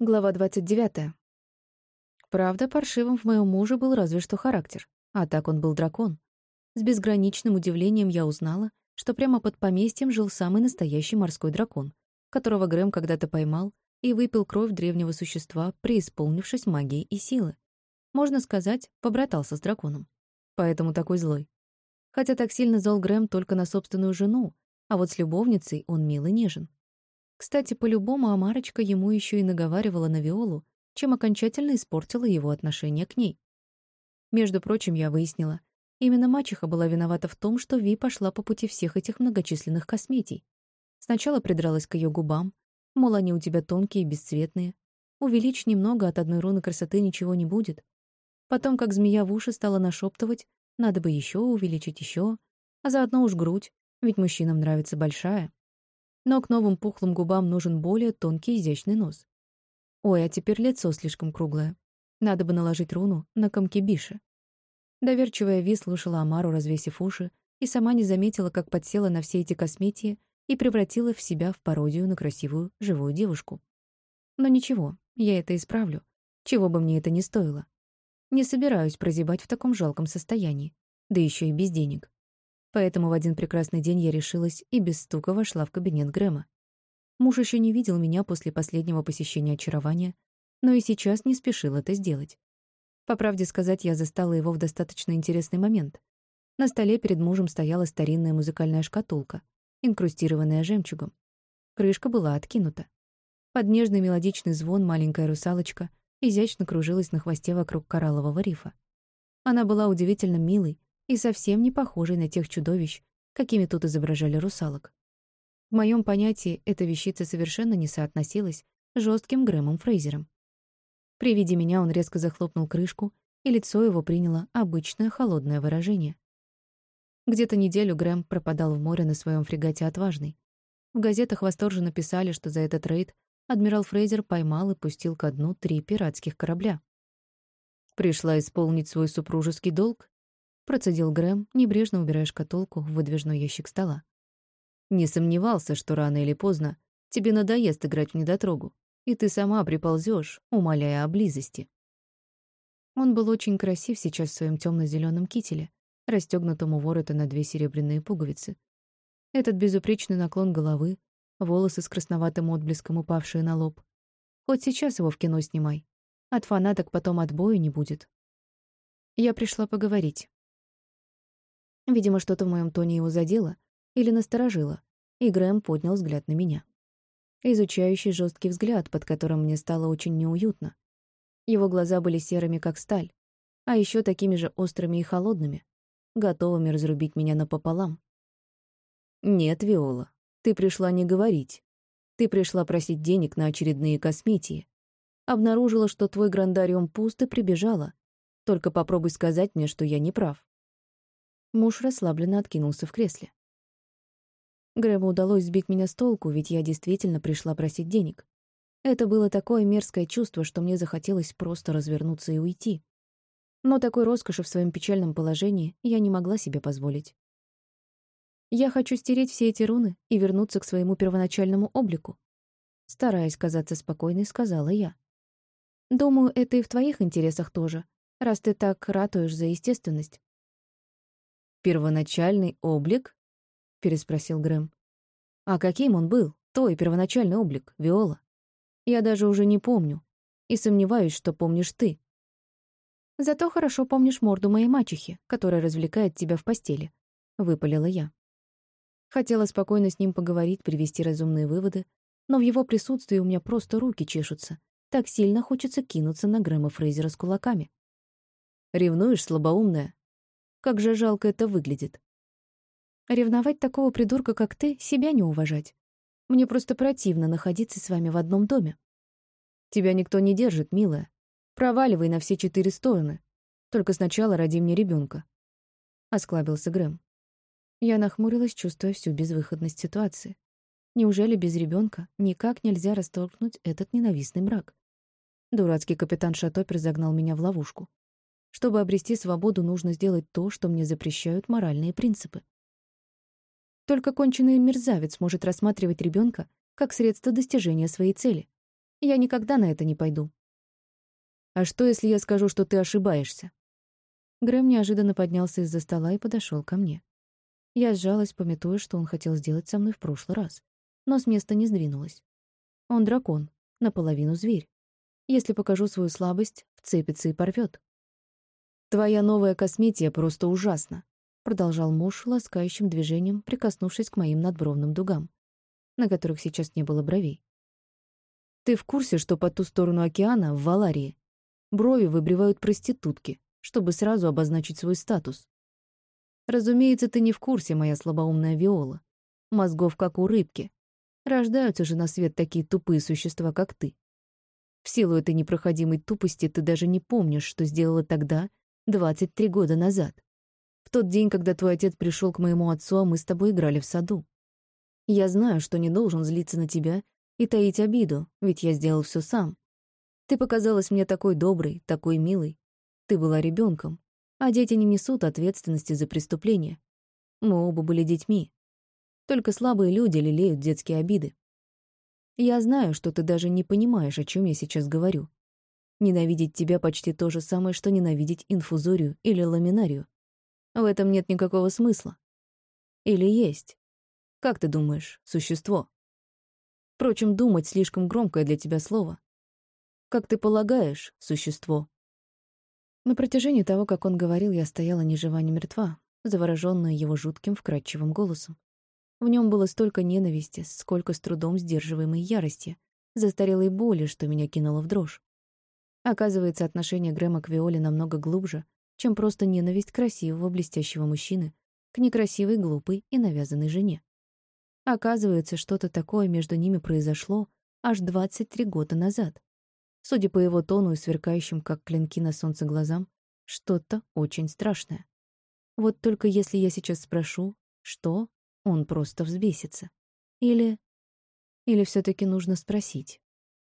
Глава 29. Правда, паршивым в моем муже был разве что характер, а так он был дракон. С безграничным удивлением я узнала, что прямо под поместьем жил самый настоящий морской дракон, которого Грэм когда-то поймал и выпил кровь древнего существа, преисполнившись магией и силы. Можно сказать, побратался с драконом. Поэтому такой злой. Хотя так сильно зол Грэм только на собственную жену, а вот с любовницей он мил и нежен. Кстати, по-любому Амарочка ему еще и наговаривала на Виолу, чем окончательно испортила его отношение к ней. Между прочим, я выяснила, именно мачеха была виновата в том, что Ви пошла по пути всех этих многочисленных косметий. Сначала придралась к ее губам, мол, они у тебя тонкие и бесцветные. Увеличь немного, от одной руны красоты ничего не будет. Потом, как змея в уши, стала нашептывать, надо бы еще увеличить еще, а заодно уж грудь, ведь мужчинам нравится большая но к новым пухлым губам нужен более тонкий изящный нос. Ой, а теперь лицо слишком круглое. Надо бы наложить руну на комки Биши. Доверчивая Ви слушала Амару, развесив уши, и сама не заметила, как подсела на все эти косметии и превратила в себя в пародию на красивую, живую девушку. Но ничего, я это исправлю, чего бы мне это ни стоило. Не собираюсь прозябать в таком жалком состоянии, да еще и без денег. Поэтому в один прекрасный день я решилась и без стука вошла в кабинет Грэма. Муж еще не видел меня после последнего посещения очарования, но и сейчас не спешил это сделать. По правде сказать, я застала его в достаточно интересный момент. На столе перед мужем стояла старинная музыкальная шкатулка, инкрустированная жемчугом. Крышка была откинута. Под нежный мелодичный звон маленькая русалочка изящно кружилась на хвосте вокруг кораллового рифа. Она была удивительно милой, и совсем не похожей на тех чудовищ, какими тут изображали русалок. В моем понятии эта вещица совершенно не соотносилась с жестким Грэмом Фрейзером. При виде меня он резко захлопнул крышку, и лицо его приняло обычное холодное выражение. Где-то неделю Грэм пропадал в море на своем фрегате «Отважный». В газетах восторженно писали, что за этот рейд адмирал Фрейзер поймал и пустил ко дну три пиратских корабля. «Пришла исполнить свой супружеский долг?» Процедил Грэм, небрежно убирая шкатулку в выдвижной ящик стола. «Не сомневался, что рано или поздно тебе надоест играть в недотрогу, и ты сама приползёшь, умоляя о близости». Он был очень красив сейчас в своем тёмно-зелёном кителе, у ворота на две серебряные пуговицы. Этот безупречный наклон головы, волосы с красноватым отблеском, упавшие на лоб. Хоть сейчас его в кино снимай. От фанаток потом отбоя не будет. Я пришла поговорить. Видимо, что-то в моем тоне его задело или насторожило, и Грэм поднял взгляд на меня. Изучающий жесткий взгляд, под которым мне стало очень неуютно. Его глаза были серыми, как сталь, а еще такими же острыми и холодными, готовыми разрубить меня напополам. «Нет, Виола, ты пришла не говорить. Ты пришла просить денег на очередные косметии. Обнаружила, что твой грандариум пуст и прибежала. Только попробуй сказать мне, что я не прав. Муж расслабленно откинулся в кресле. Грэму удалось сбить меня с толку, ведь я действительно пришла просить денег. Это было такое мерзкое чувство, что мне захотелось просто развернуться и уйти. Но такой роскоши в своем печальном положении я не могла себе позволить. Я хочу стереть все эти руны и вернуться к своему первоначальному облику. Стараясь казаться спокойной, сказала я. Думаю, это и в твоих интересах тоже, раз ты так ратуешь за естественность. «Первоначальный облик?» — переспросил Грэм. «А каким он был, твой первоначальный облик, Виола? Я даже уже не помню. И сомневаюсь, что помнишь ты. Зато хорошо помнишь морду моей мачехи, которая развлекает тебя в постели», — выпалила я. Хотела спокойно с ним поговорить, привести разумные выводы, но в его присутствии у меня просто руки чешутся. Так сильно хочется кинуться на Грэма Фрейзера с кулаками. «Ревнуешь, слабоумная?» Как же жалко это выглядит. Ревновать такого придурка, как ты, себя не уважать. Мне просто противно находиться с вами в одном доме. Тебя никто не держит, милая. Проваливай на все четыре стороны. Только сначала роди мне ребенка. Осклабился Грэм. Я нахмурилась, чувствуя всю безвыходность ситуации. Неужели без ребенка никак нельзя расторгнуть этот ненавистный брак? Дурацкий капитан Шатопер загнал меня в ловушку. Чтобы обрести свободу, нужно сделать то, что мне запрещают моральные принципы. Только конченый мерзавец может рассматривать ребенка как средство достижения своей цели. Я никогда на это не пойду. А что, если я скажу, что ты ошибаешься? Грэм неожиданно поднялся из-за стола и подошел ко мне. Я сжалась, пометуя, что он хотел сделать со мной в прошлый раз, но с места не сдвинулась. Он дракон, наполовину зверь. Если покажу свою слабость, вцепится и порвет. «Твоя новая косметия просто ужасна», — продолжал муж ласкающим движением, прикоснувшись к моим надбровным дугам, на которых сейчас не было бровей. «Ты в курсе, что по ту сторону океана, в Валарии, брови выбривают проститутки, чтобы сразу обозначить свой статус? Разумеется, ты не в курсе, моя слабоумная Виола. Мозгов, как у рыбки. Рождаются же на свет такие тупые существа, как ты. В силу этой непроходимой тупости ты даже не помнишь, что сделала тогда, 23 года назад. В тот день, когда твой отец пришел к моему отцу, а мы с тобой играли в саду. Я знаю, что не должен злиться на тебя и таить обиду, ведь я сделал все сам. Ты показалась мне такой доброй, такой милой. Ты была ребенком, а дети не несут ответственности за преступления. Мы оба были детьми. Только слабые люди лелеют детские обиды. Я знаю, что ты даже не понимаешь, о чем я сейчас говорю. Ненавидеть тебя почти то же самое, что ненавидеть инфузорию или ламинарию. В этом нет никакого смысла. Или есть? Как ты думаешь, существо? Впрочем, думать слишком громкое для тебя слово. Как ты полагаешь, существо? На протяжении того, как он говорил, я стояла ни жива, ни мертва, заворожённая его жутким, вкрадчивым голосом. В нем было столько ненависти, сколько с трудом сдерживаемой ярости, застарелой боли, что меня кинуло в дрожь. Оказывается, отношение Грэма к Виоле намного глубже, чем просто ненависть красивого, блестящего мужчины к некрасивой, глупой и навязанной жене. Оказывается, что-то такое между ними произошло аж 23 года назад. Судя по его тону и сверкающим, как клинки на солнце глазам, что-то очень страшное. Вот только если я сейчас спрошу, что, он просто взбесится. Или... Или все таки нужно спросить.